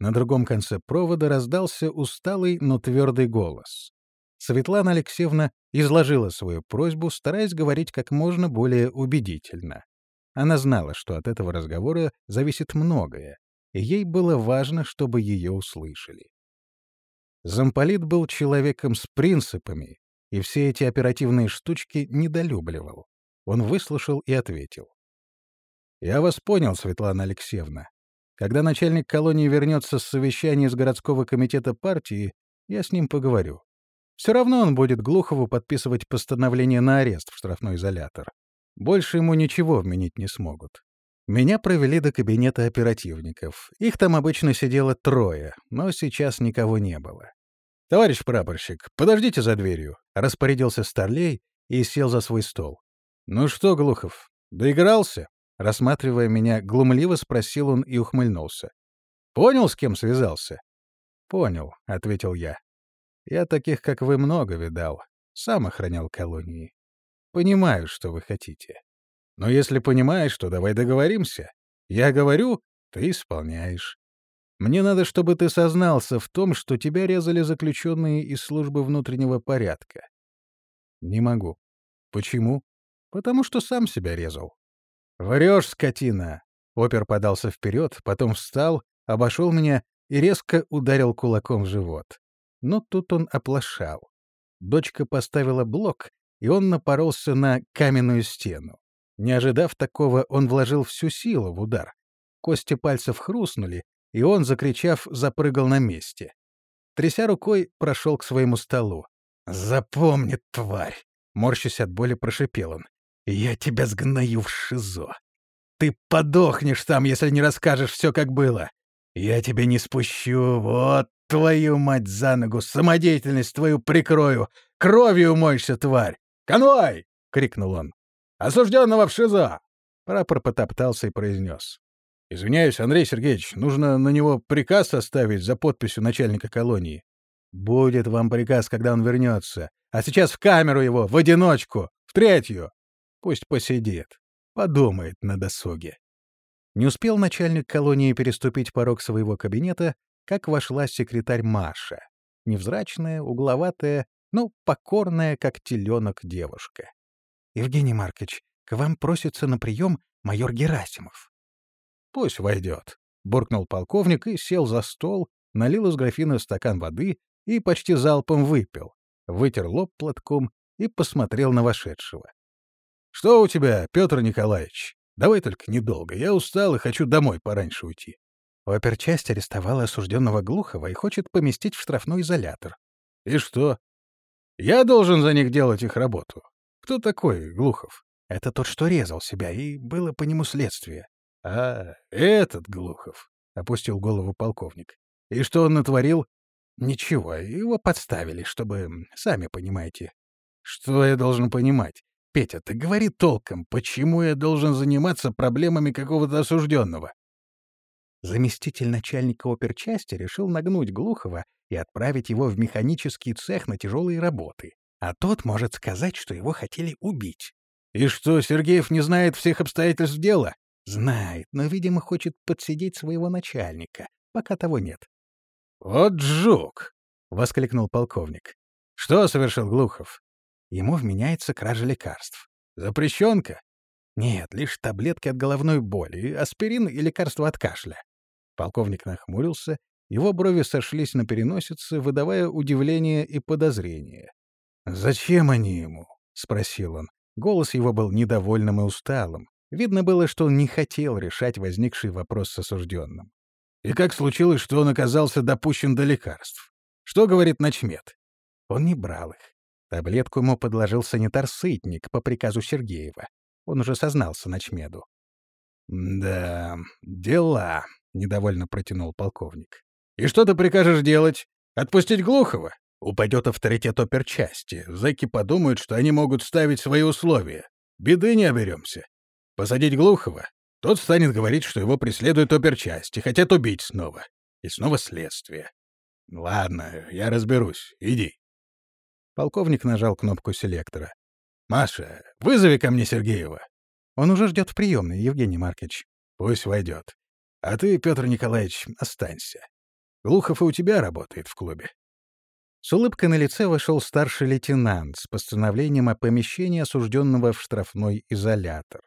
На другом конце провода раздался усталый, но твердый голос. Светлана Алексеевна изложила свою просьбу, стараясь говорить как можно более убедительно. Она знала, что от этого разговора зависит многое, и ей было важно, чтобы ее услышали. Замполит был человеком с принципами, и все эти оперативные штучки недолюбливал. Он выслушал и ответил. «Я вас понял, Светлана Алексеевна. Когда начальник колонии вернется с совещания с городского комитета партии, я с ним поговорю. Все равно он будет Глухову подписывать постановление на арест в штрафной изолятор. Больше ему ничего вменить не смогут. Меня провели до кабинета оперативников. Их там обычно сидело трое, но сейчас никого не было. «Товарищ прапорщик, подождите за дверью», — распорядился Старлей и сел за свой стол. «Ну что, Глухов, доигрался?» Рассматривая меня, глумливо спросил он и ухмыльнулся. «Понял, с кем связался?» «Понял», — ответил я. «Я таких, как вы, много видал. Сам охранял колонии. Понимаю, что вы хотите. Но если понимаешь, то давай договоримся. Я говорю, ты исполняешь. Мне надо, чтобы ты сознался в том, что тебя резали заключенные из службы внутреннего порядка. Не могу. Почему? Потому что сам себя резал. Врешь, скотина! Опер подался вперед, потом встал, обошел меня и резко ударил кулаком в живот. Но тут он оплошал. Дочка поставила блок, и он напоролся на каменную стену. Не ожидав такого, он вложил всю силу в удар. Кости пальцев хрустнули, и он, закричав, запрыгал на месте. Тряся рукой, прошел к своему столу. «Запомни, тварь!» — морщась от боли, прошипел он. «Я тебя сгною в ШИЗО. Ты подохнешь там, если не расскажешь все, как было. Я тебя не спущу, вот твою мать за ногу, самодеятельность твою прикрою, кровью умоешься, тварь! «Конвой!» — крикнул он. «Осужденного в ШИЗО!» Прапор потоптался и произнес. «Извиняюсь, Андрей Сергеевич, нужно на него приказ составить за подписью начальника колонии». «Будет вам приказ, когда он вернется. А сейчас в камеру его, в одиночку, в третью. Пусть посидит. Подумает на досуге. Не успел начальник колонии переступить порог своего кабинета, как вошла секретарь Маша. Невзрачная, угловатая, но покорная, как теленок девушка. — Евгений Маркович, к вам просится на прием майор Герасимов. — Пусть войдет, — буркнул полковник и сел за стол, налил из графина стакан воды и почти залпом выпил, вытер лоб платком и посмотрел на вошедшего. — Что у тебя, Петр Николаевич? Давай только недолго. Я устал и хочу домой пораньше уйти. Оперчасть арестовала осужденного Глухова и хочет поместить в штрафной изолятор. — И что? Я должен за них делать их работу. Кто такой Глухов? Это тот, что резал себя, и было по нему следствие. — А, этот Глухов, — опустил голову полковник. — И что он натворил? — Ничего, его подставили, чтобы... Сами понимаете. — Что я должен понимать? Петя, ты говори толком, почему я должен заниматься проблемами какого-то осужденного? Заместитель начальника оперчасти решил нагнуть Глухова и отправить его в механический цех на тяжелые работы. А тот может сказать, что его хотели убить. И что, Сергеев не знает всех обстоятельств дела? Знает, но, видимо, хочет подсидеть своего начальника, пока того нет. «Вот жук!» — воскликнул полковник. «Что совершил Глухов?» Ему вменяется кража лекарств. «Запрещенка?» «Нет, лишь таблетки от головной боли, аспирин и лекарства от кашля». Полковник нахмурился, его брови сошлись на переносице, выдавая удивление и подозрение. «Зачем они ему?» — спросил он. Голос его был недовольным и усталым. Видно было, что он не хотел решать возникший вопрос с осужденным. И как случилось, что он оказался допущен до лекарств? Что говорит начмет? Он не брал их. Таблетку ему подложил санитар-сытник по приказу Сергеева. Он уже сознался начмеду. «Да, дела», — недовольно протянул полковник. «И что ты прикажешь делать? Отпустить Глухова? Упадет авторитет оперчасти. Зэки подумают, что они могут ставить свои условия. Беды не оберемся. Посадить Глухова? Тот станет говорить, что его преследуют оперчасти, хотят убить снова. И снова следствие. Ладно, я разберусь. Иди. Полковник нажал кнопку селектора. «Маша, вызови ко мне Сергеева». «Он уже ждет в приемной, Евгений Маркович». «Пусть войдет. А ты, Петр Николаевич, останься. Глухов и у тебя работает в клубе. С улыбкой на лице вошел старший лейтенант с постановлением о помещении осужденного в штрафной изолятор.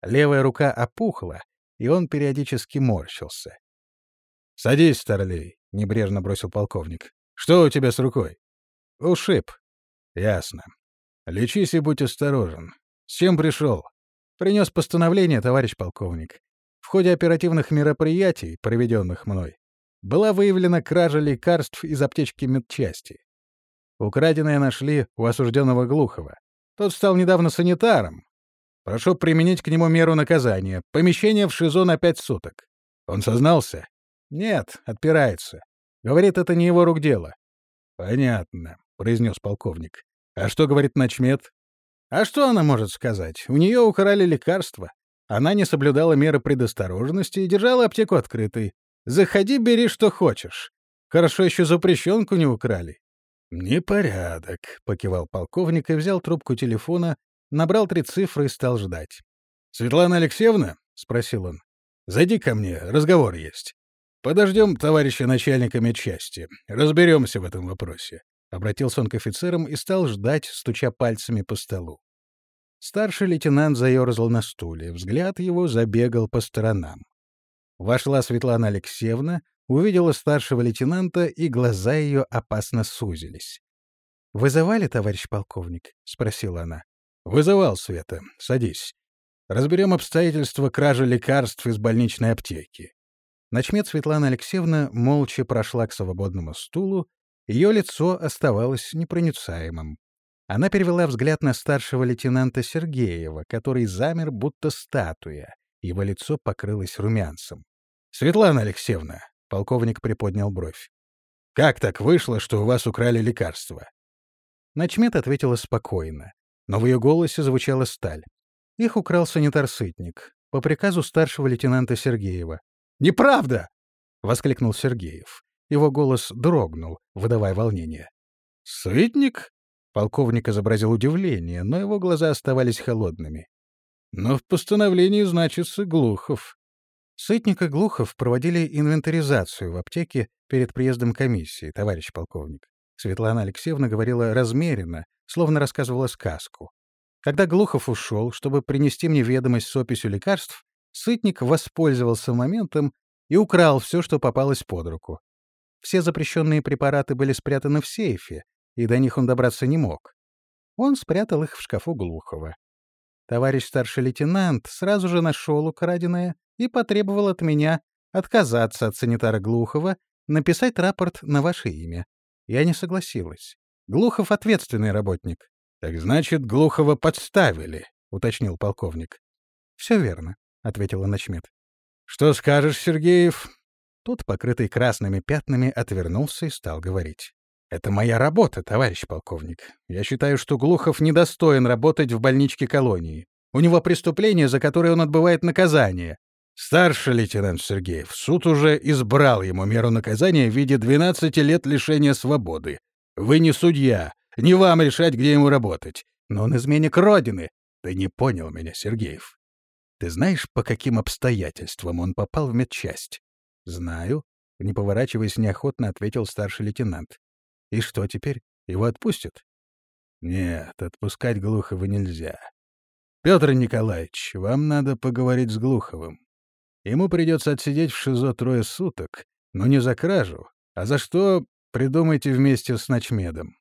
Левая рука опухла, и он периодически морщился. — Садись, старлей, — небрежно бросил полковник. — Что у тебя с рукой? — Ушиб. — Ясно. Лечись и будь осторожен. С чем пришел? Принес постановление, товарищ полковник. В ходе оперативных мероприятий, проведенных мной, была выявлена кража лекарств из аптечки медчасти. Украденное нашли у осужденного Глухова. Тот стал недавно санитаром. Прошу применить к нему меру наказания. Помещение в ШИЗО на пять суток. Он сознался? Нет, отпирается. Говорит, это не его рук дело. Понятно, произнес полковник. А что говорит начмет? А что она может сказать? У нее украли лекарства. Она не соблюдала меры предосторожности и держала аптеку открытой. Заходи, бери, что хочешь. Хорошо еще запрещенку не украли. «Непорядок», — покивал полковник и взял трубку телефона, набрал три цифры и стал ждать. «Светлана Алексеевна?» — спросил он. «Зайди ко мне, разговор есть. Подождем товарища начальника медчасти. Разберемся в этом вопросе». Обратился он к офицерам и стал ждать, стуча пальцами по столу. Старший лейтенант заерзал на стуле, взгляд его забегал по сторонам. Вошла Светлана Алексеевна, увидела старшего лейтенанта, и глаза ее опасно сузились. «Вызывали, товарищ полковник?» — спросила она. «Вызывал, Света. Садись. Разберем обстоятельства кражи лекарств из больничной аптеки». Начмет Светлана Алексеевна молча прошла к свободному стулу, ее лицо оставалось непроницаемым. Она перевела взгляд на старшего лейтенанта Сергеева, который замер, будто статуя, его лицо покрылось румянцем. «Светлана Алексеевна!» — полковник приподнял бровь. «Как так вышло, что у вас украли лекарства?» Начмет ответила спокойно, но в ее голосе звучала сталь. Их украл санитар-сытник по приказу старшего лейтенанта Сергеева. «Неправда!» — воскликнул Сергеев. Его голос дрогнул, выдавая волнение. «Сытник?» — полковник изобразил удивление, но его глаза оставались холодными. Но в постановлении значится Глухов. Сытник и Глухов проводили инвентаризацию в аптеке перед приездом комиссии, товарищ полковник. Светлана Алексеевна говорила размеренно, словно рассказывала сказку. Когда Глухов ушел, чтобы принести мне ведомость с описью лекарств, Сытник воспользовался моментом и украл все, что попалось под руку. Все запрещенные препараты были спрятаны в сейфе, и до них он добраться не мог. Он спрятал их в шкафу Глухова. Товарищ старший лейтенант сразу же нашел украденное и потребовал от меня отказаться от санитара Глухова, написать рапорт на ваше имя. Я не согласилась. Глухов — ответственный работник. — Так значит, Глухова подставили, — уточнил полковник. — Все верно, — ответила начмет. — Что скажешь, Сергеев? Тот, покрытый красными пятнами, отвернулся и стал говорить. «Это моя работа, товарищ полковник. Я считаю, что Глухов недостоин работать в больничке колонии. У него преступление, за которое он отбывает наказание. Старший лейтенант Сергеев, суд уже избрал ему меру наказания в виде 12 лет лишения свободы. Вы не судья, не вам решать, где ему работать. Но он изменник Родины. Ты не понял меня, Сергеев. Ты знаешь, по каким обстоятельствам он попал в медчасть? Знаю. Не поворачиваясь, неохотно ответил старший лейтенант. И что теперь? Его отпустят? Нет, отпускать Глухова нельзя. Петр Николаевич, вам надо поговорить с Глуховым. Ему придется отсидеть в ШИЗО трое суток, но не за кражу, а за что придумайте вместе с ночмедом.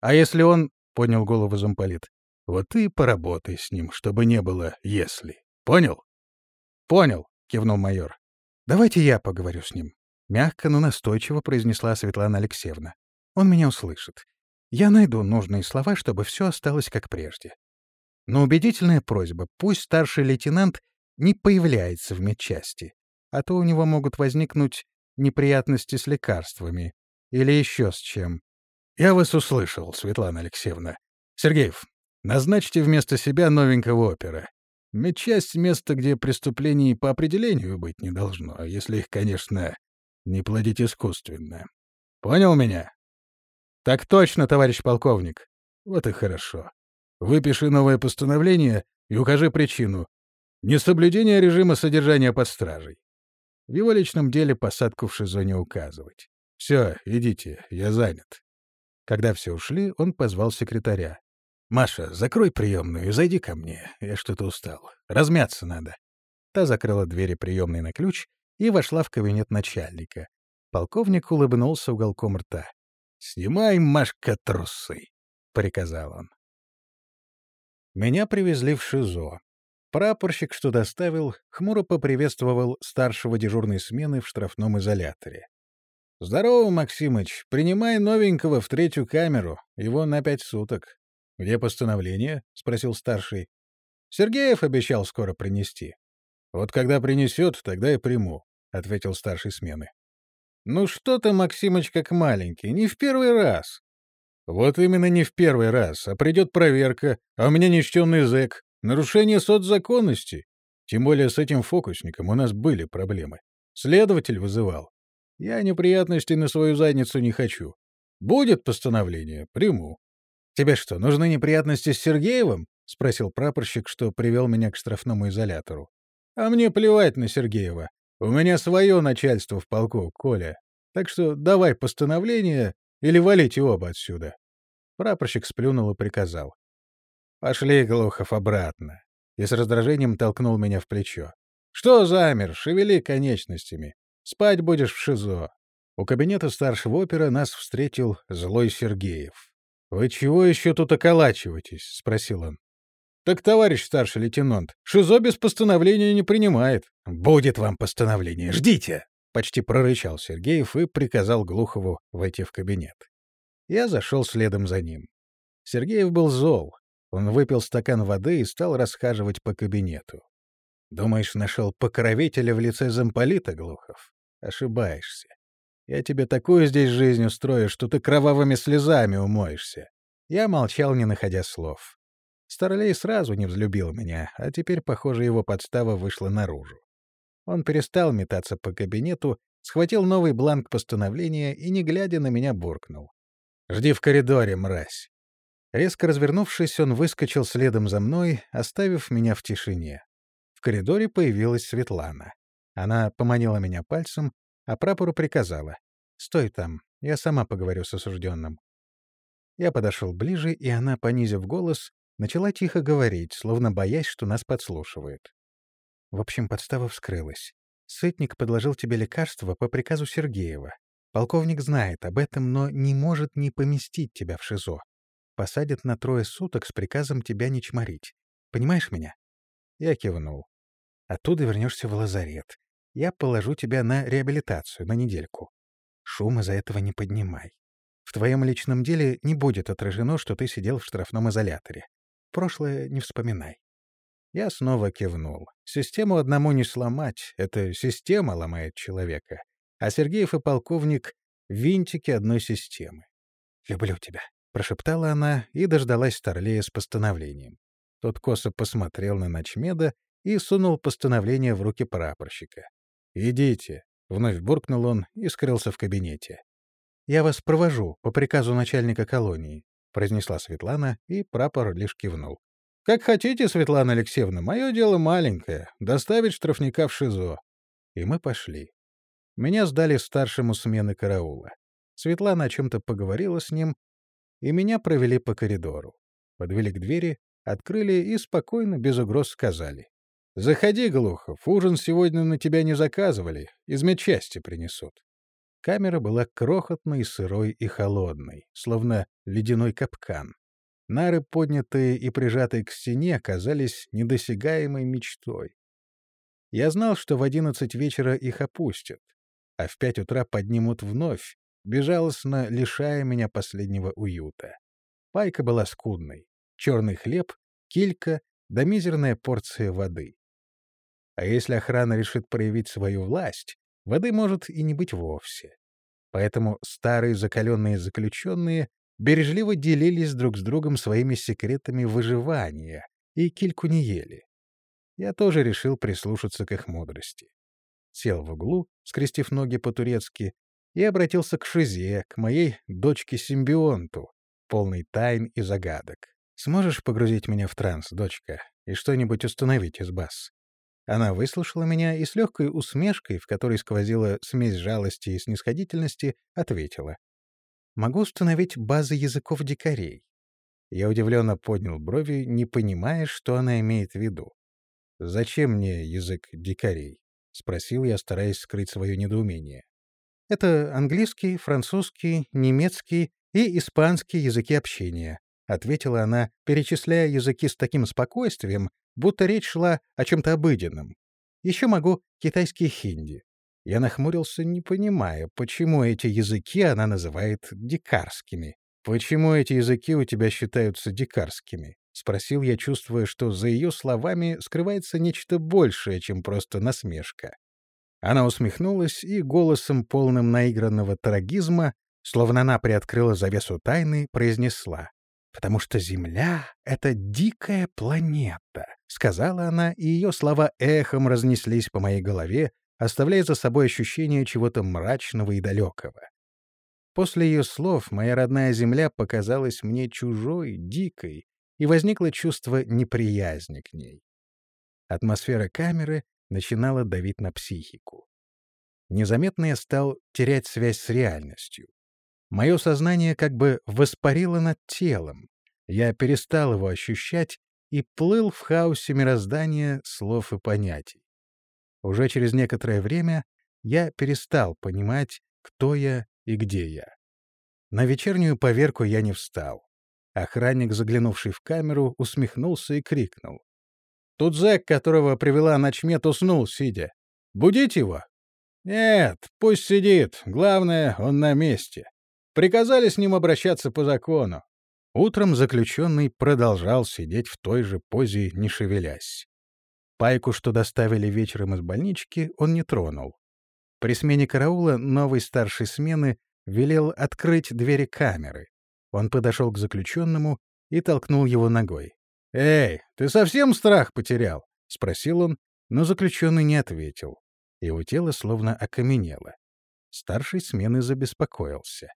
А если он... — поднял голову замполит. — Вот ты поработай с ним, чтобы не было «если». Понял? — Понял, — кивнул майор. — Давайте я поговорю с ним. Мягко, но настойчиво произнесла Светлана Алексеевна. Он меня услышит. Я найду нужные слова, чтобы все осталось как прежде. Но убедительная просьба, пусть старший лейтенант не появляется в медчасти, а то у него могут возникнуть неприятности с лекарствами или еще с чем. Я вас услышал, Светлана Алексеевна. Сергеев, назначьте вместо себя новенького опера. Медчасть — место, где преступлений по определению быть не должно, если их, конечно, не плодить искусственно. Понял меня? Так точно, товарищ полковник. Вот и хорошо. Выпиши новое постановление и укажи причину, Несоблюдение режима содержания под стражей. В его личном деле посадку в ШИЗО не указывать. Все, идите, я занят. Когда все ушли, он позвал секретаря. «Маша, закрой приемную и зайди ко мне. Я что-то устал. Размяться надо». Та закрыла двери приемной на ключ и вошла в кабинет начальника. Полковник улыбнулся уголком рта. «Снимай, Машка, трусы!» — приказал он. Меня привезли в ШИЗО. Прапорщик, что доставил, хмуро поприветствовал старшего дежурной смены в штрафном изоляторе. — Здорово, Максимыч. Принимай новенького в третью камеру. Его на пять суток. — Где постановление? — спросил старший. — Сергеев обещал скоро принести. — Вот когда принесет, тогда и приму, — ответил старший смены. — Ну что ты, Максимыч, как маленький, не в первый раз. — Вот именно не в первый раз, а придет проверка, а у меня нищенный зэк, Нарушение соцзаконности. Тем более с этим фокусником у нас были проблемы. Следователь вызывал. Я неприятностей на свою задницу не хочу. Будет постановление, приму. Тебе что, нужны неприятности с Сергеевым? — спросил прапорщик, что привел меня к штрафному изолятору. — А мне плевать на Сергеева. У меня свое начальство в полку, Коля. Так что давай постановление или валите оба отсюда. Прапорщик сплюнул и приказал. «Пошли, Глухов, обратно!» И с раздражением толкнул меня в плечо. «Что замер? Шевели конечностями. Спать будешь в ШИЗО». У кабинета старшего опера нас встретил злой Сергеев. «Вы чего еще тут околачиваетесь?» — спросил он. «Так, товарищ старший лейтенант, ШИЗО без постановления не принимает». «Будет вам постановление, ждите!» — почти прорычал Сергеев и приказал Глухову войти в кабинет. Я зашел следом за ним. Сергеев был зол, он выпил стакан воды и стал расхаживать по кабинету. «Думаешь, нашел покровителя в лице замполита, Глухов? Ошибаешься. Я тебе такую здесь жизнь устрою, что ты кровавыми слезами умоешься». Я молчал, не находя слов. Старлей сразу не взлюбил меня, а теперь, похоже, его подстава вышла наружу. Он перестал метаться по кабинету, схватил новый бланк постановления и, не глядя на меня, буркнул. «Жди в коридоре, мразь!» Резко развернувшись, он выскочил следом за мной, оставив меня в тишине. В коридоре появилась Светлана. Она поманила меня пальцем, а прапору приказала. «Стой там, я сама поговорю с осужденным». Я подошел ближе, и она, понизив голос, начала тихо говорить, словно боясь, что нас подслушивают. В общем, подстава вскрылась. Сытник подложил тебе лекарство по приказу Сергеева. Полковник знает об этом, но не может не поместить тебя в ШИЗО. Посадят на трое суток с приказом тебя не чморить. Понимаешь меня? Я кивнул. Оттуда вернешься в лазарет. Я положу тебя на реабилитацию на недельку. Шум из-за этого не поднимай. В твоем личном деле не будет отражено, что ты сидел в штрафном изоляторе. Прошлое не вспоминай. Я снова кивнул. Систему одному не сломать. Это система ломает человека. А Сергеев и полковник — винтики одной системы. «Люблю тебя», — прошептала она и дождалась Старлея с постановлением. Тот косо посмотрел на ночмеда и сунул постановление в руки прапорщика. «Идите», — вновь буркнул он и скрылся в кабинете. «Я вас провожу по приказу начальника колонии», — произнесла Светлана, и прапор лишь кивнул. «Как хотите, Светлана Алексеевна, мое дело маленькое — доставить штрафника в ШИЗО». И мы пошли. Меня сдали старшему смены караула. Светлана о чем-то поговорила с ним, и меня провели по коридору. Подвели к двери, открыли и спокойно, без угроз сказали. «Заходи, Глухов, ужин сегодня на тебя не заказывали, из медчасти принесут». Камера была крохотной, сырой и холодной, словно ледяной капкан. Нары, поднятые и прижатые к стене, казались недосягаемой мечтой. Я знал, что в одиннадцать вечера их опустят, а в пять утра поднимут вновь, безжалостно лишая меня последнего уюта. Пайка была скудной. Черный хлеб, килька да мизерная порция воды. А если охрана решит проявить свою власть, воды может и не быть вовсе. Поэтому старые закаленные заключенные бережливо делились друг с другом своими секретами выживания и кильку не ели. Я тоже решил прислушаться к их мудрости. Сел в углу, скрестив ноги по-турецки, и обратился к Шизе, к моей дочке-симбионту, полной тайн и загадок. «Сможешь погрузить меня в транс, дочка, и что-нибудь установить из баз?» Она выслушала меня и с легкой усмешкой, в которой сквозила смесь жалости и снисходительности, ответила. Могу установить базы языков дикарей. Я удивленно поднял брови, не понимая, что она имеет в виду. «Зачем мне язык дикарей?» — спросил я, стараясь скрыть свое недоумение. «Это английский, французский, немецкий и испанский языки общения», — ответила она, перечисляя языки с таким спокойствием, будто речь шла о чем-то обыденном. «Еще могу китайский хинди. Я нахмурился, не понимая, почему эти языки она называет дикарскими. «Почему эти языки у тебя считаются дикарскими?» — спросил я, чувствуя, что за ее словами скрывается нечто большее, чем просто насмешка. Она усмехнулась и голосом, полным наигранного трагизма, словно она приоткрыла завесу тайны, произнесла. «Потому что Земля — это дикая планета», — сказала она, и ее слова эхом разнеслись по моей голове, оставляя за собой ощущение чего-то мрачного и далекого. После ее слов моя родная земля показалась мне чужой, дикой, и возникло чувство неприязни к ней. Атмосфера камеры начинала давить на психику. Незаметно я стал терять связь с реальностью. Мое сознание как бы воспарило над телом. Я перестал его ощущать и плыл в хаосе мироздания слов и понятий. Уже через некоторое время я перестал понимать, кто я и где я. На вечернюю поверку я не встал. Охранник, заглянувший в камеру, усмехнулся и крикнул. «Тут зэк, которого привела ночмет, уснул, сидя. Будить его?» «Нет, пусть сидит. Главное, он на месте. Приказали с ним обращаться по закону». Утром заключенный продолжал сидеть в той же позе, не шевелясь. Пайку, что доставили вечером из больнички, он не тронул. При смене караула новой старшей смены велел открыть двери камеры. Он подошел к заключенному и толкнул его ногой. «Эй, ты совсем страх потерял?» — спросил он, но заключенный не ответил. Его тело словно окаменело. Старший смены забеспокоился.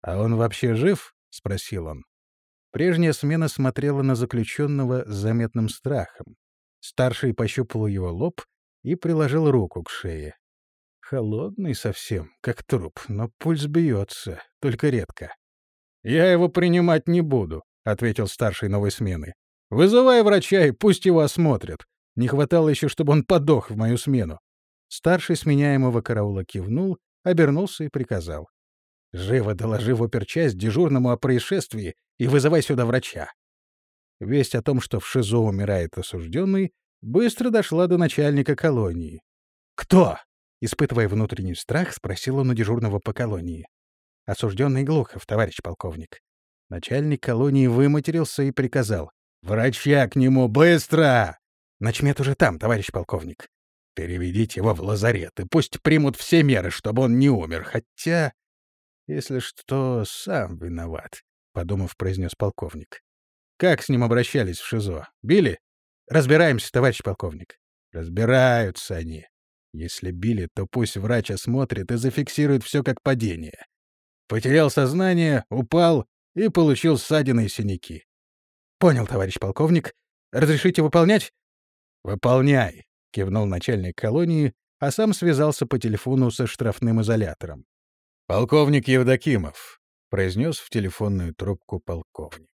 «А он вообще жив?» — спросил он. Прежняя смена смотрела на заключенного с заметным страхом. Старший пощупал его лоб и приложил руку к шее. Холодный совсем, как труп, но пульс бьется, только редко. «Я его принимать не буду», — ответил старший новой смены. «Вызывай врача и пусть его осмотрят. Не хватало еще, чтобы он подох в мою смену». Старший сменяемого караула кивнул, обернулся и приказал. «Живо доложи в оперчасть дежурному о происшествии и вызывай сюда врача». Весть о том, что в ШИЗО умирает осужденный, быстро дошла до начальника колонии. «Кто?» Испытывая внутренний страх, спросил он у дежурного по колонии. «Осужденный Глухов, товарищ полковник». Начальник колонии выматерился и приказал. «Врача к нему, быстро!» «Начмет уже там, товарищ полковник». «Переведите его в лазарет, и пусть примут все меры, чтобы он не умер, хотя...» «Если что, сам виноват», — подумав, произнес полковник. «Как с ним обращались в ШИЗО? Били?» «Разбираемся, товарищ полковник». «Разбираются они. Если били, то пусть врач осмотрит и зафиксирует все как падение. Потерял сознание, упал и получил ссадины и синяки. Понял, товарищ полковник. Разрешите выполнять? Выполняй, кивнул начальник колонии, а сам связался по телефону со штрафным изолятором. Полковник Евдокимов, произнес в телефонную трубку полковник.